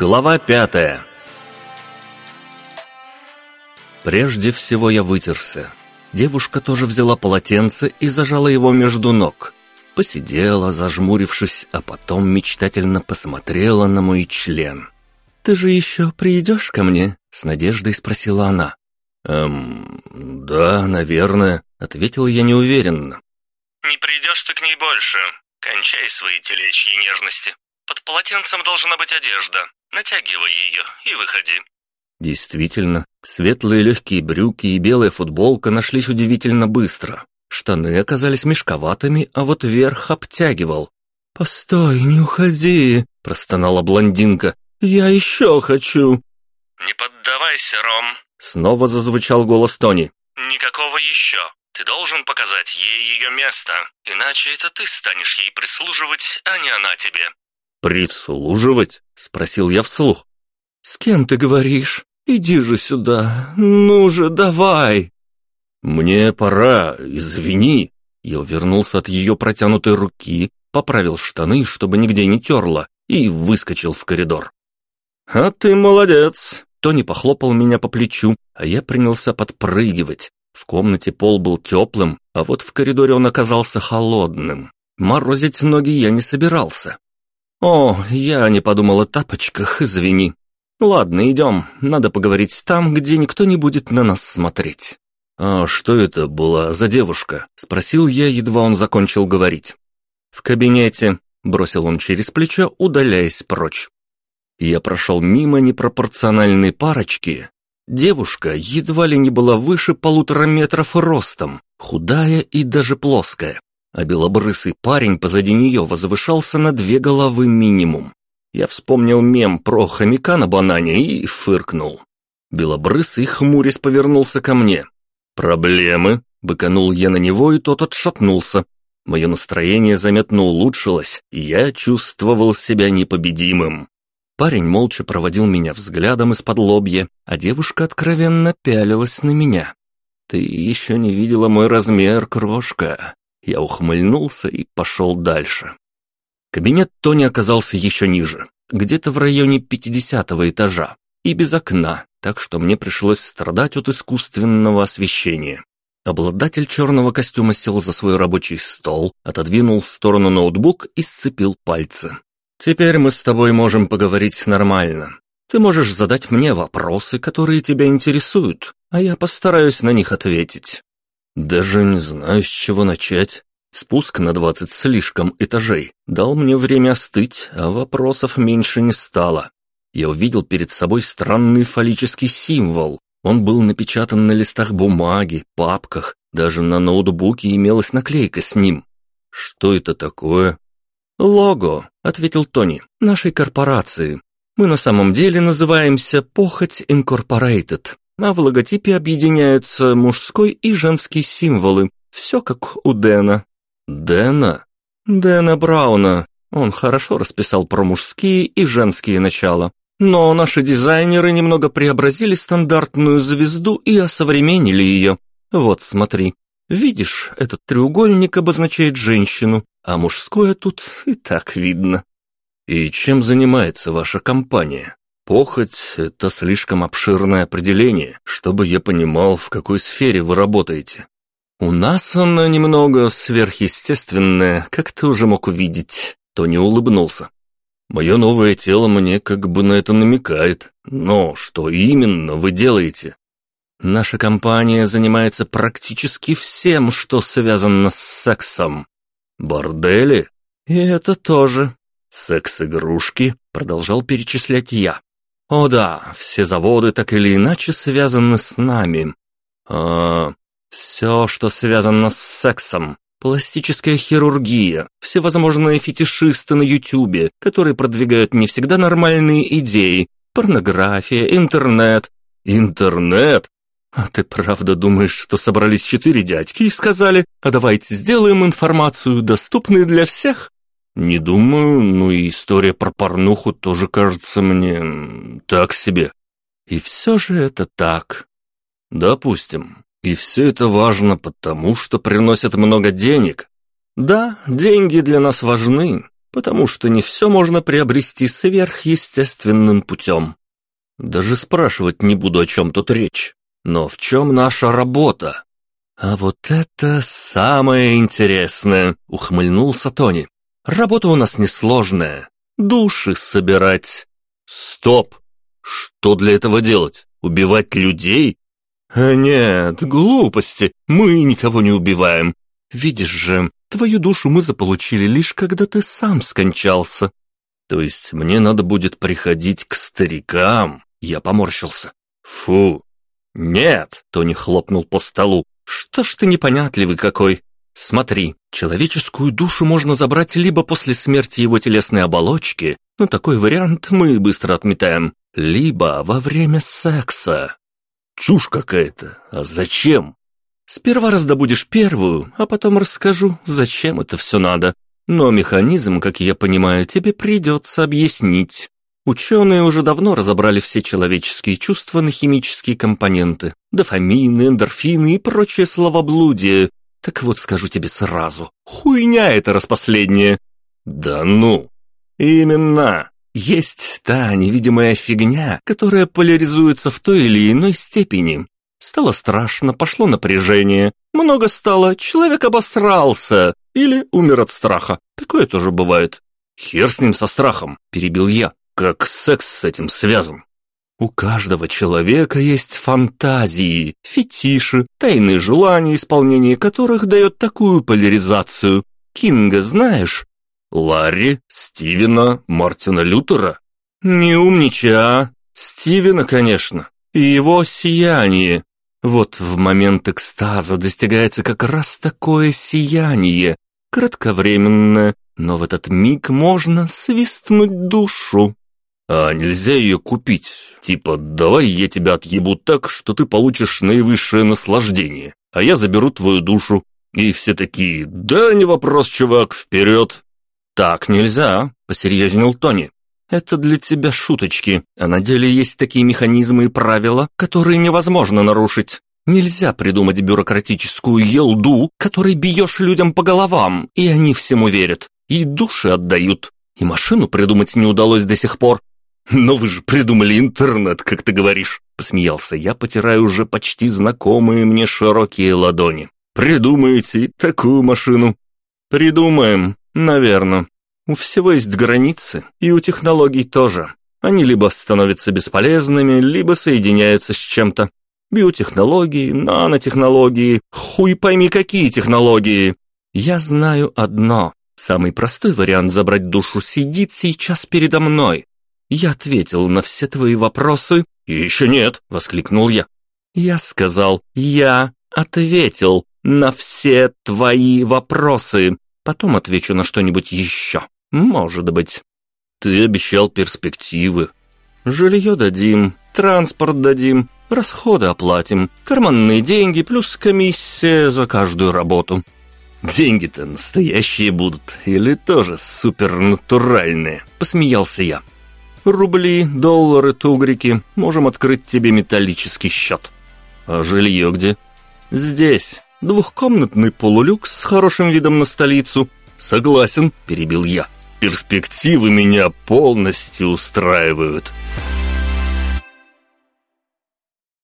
Глава пятая Прежде всего я вытерся. Девушка тоже взяла полотенце и зажала его между ног. Посидела, зажмурившись, а потом мечтательно посмотрела на мой член. «Ты же еще придешь ко мне?» — с надеждой спросила она. «Эм, да, наверное», — ответил я неуверенно. «Не придешь ты к ней больше. Кончай свои телечьи нежности. Под полотенцем должна быть одежда. Натягивай ее и выходи». Действительно, светлые легкие брюки и белая футболка нашлись удивительно быстро. Штаны оказались мешковатыми, а вот верх обтягивал. «Постой, не уходи!» – простонала блондинка. «Я еще хочу!» «Не поддавайся, Ром!» – снова зазвучал голос Тони. «Никакого еще. Ты должен показать ей ее место, иначе это ты станешь ей прислуживать, а не она тебе». «Прислуживать?» – спросил я вслух. «С кем ты говоришь? Иди же сюда, ну же, давай!» «Мне пора, извини». Я увернулся от ее протянутой руки, поправил штаны, чтобы нигде не терло, и выскочил в коридор. «А ты молодец!» Тони похлопал меня по плечу, а я принялся подпрыгивать. В комнате пол был теплым, а вот в коридоре он оказался холодным. Морозить ноги я не собирался. «О, я не подумал о тапочках, извини. Ладно, идем, надо поговорить там, где никто не будет на нас смотреть». «А что это была за девушка?» – спросил я, едва он закончил говорить. «В кабинете», – бросил он через плечо, удаляясь прочь. Я прошел мимо непропорциональной парочки. Девушка едва ли не была выше полутора метров ростом, худая и даже плоская, а белобрысый парень позади нее возвышался на две головы минимум. Я вспомнил мем про хомяка на банане и фыркнул. Белобрысый хмурясь повернулся ко мне. «Проблемы?» — быканул я на него, и тот отшатнулся. Мое настроение заметно улучшилось, и я чувствовал себя непобедимым. Парень молча проводил меня взглядом из-под лобья, а девушка откровенно пялилась на меня. «Ты еще не видела мой размер, крошка!» Я ухмыльнулся и пошел дальше. Кабинет Тони оказался еще ниже, где-то в районе пятидесятого этажа, и без окна, так что мне пришлось страдать от искусственного освещения. Обладатель черного костюма сел за свой рабочий стол, отодвинул в сторону ноутбук и сцепил пальцы. «Теперь мы с тобой можем поговорить нормально. Ты можешь задать мне вопросы, которые тебя интересуют, а я постараюсь на них ответить». «Даже не знаю, с чего начать. Спуск на двадцать слишком этажей дал мне время остыть, а вопросов меньше не стало я увидел перед собой странный фаллический символ. Он был напечатан на листах бумаги, папках, даже на ноутбуке имелась наклейка с ним. Что это такое? «Лого», — ответил Тони, — «нашей корпорации. Мы на самом деле называемся «Похоть Инкорпорейтед», а в логотипе объединяются мужской и женский символы. Все как у Дэна». «Дэна?» «Дэна Брауна. Он хорошо расписал про мужские и женские начала. Но наши дизайнеры немного преобразили стандартную звезду и осовременили ее. Вот, смотри. Видишь, этот треугольник обозначает женщину, а мужское тут и так видно. И чем занимается ваша компания? Похоть – это слишком обширное определение, чтобы я понимал, в какой сфере вы работаете. У нас она немного сверхъестественная, как ты уже мог увидеть. Тони улыбнулся. Мое новое тело мне как бы на это намекает. Но что именно вы делаете? Наша компания занимается практически всем, что связано с сексом. Бордели? И это тоже. Секс-игрушки? Продолжал перечислять я. О да, все заводы так или иначе связаны с нами. А все, что связано с сексом, Пластическая хирургия, всевозможные фетишисты на Ютубе, которые продвигают не всегда нормальные идеи, порнография, интернет. Интернет? А ты правда думаешь, что собрались четыре дядьки и сказали, а давайте сделаем информацию доступной для всех? Не думаю, ну и история про порнуху тоже кажется мне так себе. И все же это так. Допустим, и все это важно потому, что приносят много денег. Да, деньги для нас важны, потому что не все можно приобрести сверхъестественным путем. Даже спрашивать не буду, о чем тут речь. Но в чем наша работа? А вот это самое интересное, ухмыльнулся Тони. Работа у нас несложная. Души собирать. Стоп! Что для этого делать? Убивать людей? А нет, глупости. Мы никого не убиваем. Видишь же, твою душу мы заполучили лишь когда ты сам скончался. То есть мне надо будет приходить к старикам? Я поморщился. Фу. Нет, Тони хлопнул по столу. Что ж ты непонятливый какой. Смотри, человеческую душу можно забрать либо после смерти его телесной оболочки, ну такой вариант мы быстро отметаем, либо во время секса. Чушь какая-то. А зачем? Сперва раздобудешь первую, а потом расскажу, зачем это все надо. Но механизм, как я понимаю, тебе придется объяснить. Ученые уже давно разобрали все человеческие чувства на химические компоненты. Дофамины, эндорфины и прочее словоблудие. Так вот скажу тебе сразу, хуйня это распоследнее. Да ну. Именно. Есть та невидимая фигня, которая поляризуется в той или иной степени. Стало страшно, пошло напряжение. Много стало, человек обосрался. Или умер от страха. Такое тоже бывает. Хер с ним со страхом, перебил я. Как секс с этим связан? У каждого человека есть фантазии, фетиши, тайные желания, исполнение которых дает такую поляризацию. Кинга знаешь? Ларри, Стивена, Мартина Лютера? Не умничай, а? Стивена, конечно. И его сияние. Вот в момент экстаза достигается как раз такое сияние, кратковременное, но в этот миг можно свистнуть душу. А нельзя ее купить? Типа, давай я тебя отъебу так, что ты получишь наивысшее наслаждение, а я заберу твою душу. И все такие, да не вопрос, чувак, вперед. «Так нельзя», — посерьезнел Тони. «Это для тебя шуточки, а на деле есть такие механизмы и правила, которые невозможно нарушить. Нельзя придумать бюрократическую елду, которой бьешь людям по головам, и они всему верят, и души отдают. И машину придумать не удалось до сих пор. Но вы же придумали интернет, как ты говоришь», — посмеялся я, потирая уже почти знакомые мне широкие ладони. «Придумаете такую машину». «Придумаем», Наверное. У всего есть границы, и у технологий тоже. Они либо становятся бесполезными, либо соединяются с чем-то. Биотехнологии, нанотехнологии, хуй пойми какие технологии. Я знаю одно. Самый простой вариант забрать душу сидит сейчас передо мной. Я ответил на все твои вопросы. «Еще нет!» — воскликнул я. Я сказал, я ответил на все твои вопросы. Потом отвечу на что-нибудь еще. Может быть. Ты обещал перспективы. Жилье дадим, транспорт дадим, расходы оплатим, карманные деньги плюс комиссия за каждую работу. Деньги-то настоящие будут или тоже супернатуральные? Посмеялся я. Рубли, доллары, тугрики. Можем открыть тебе металлический счет. А жилье где? Здесь. Двухкомнатный полулюкс с хорошим видом на столицу. Согласен, перебил я. Перспективы меня полностью устраивают.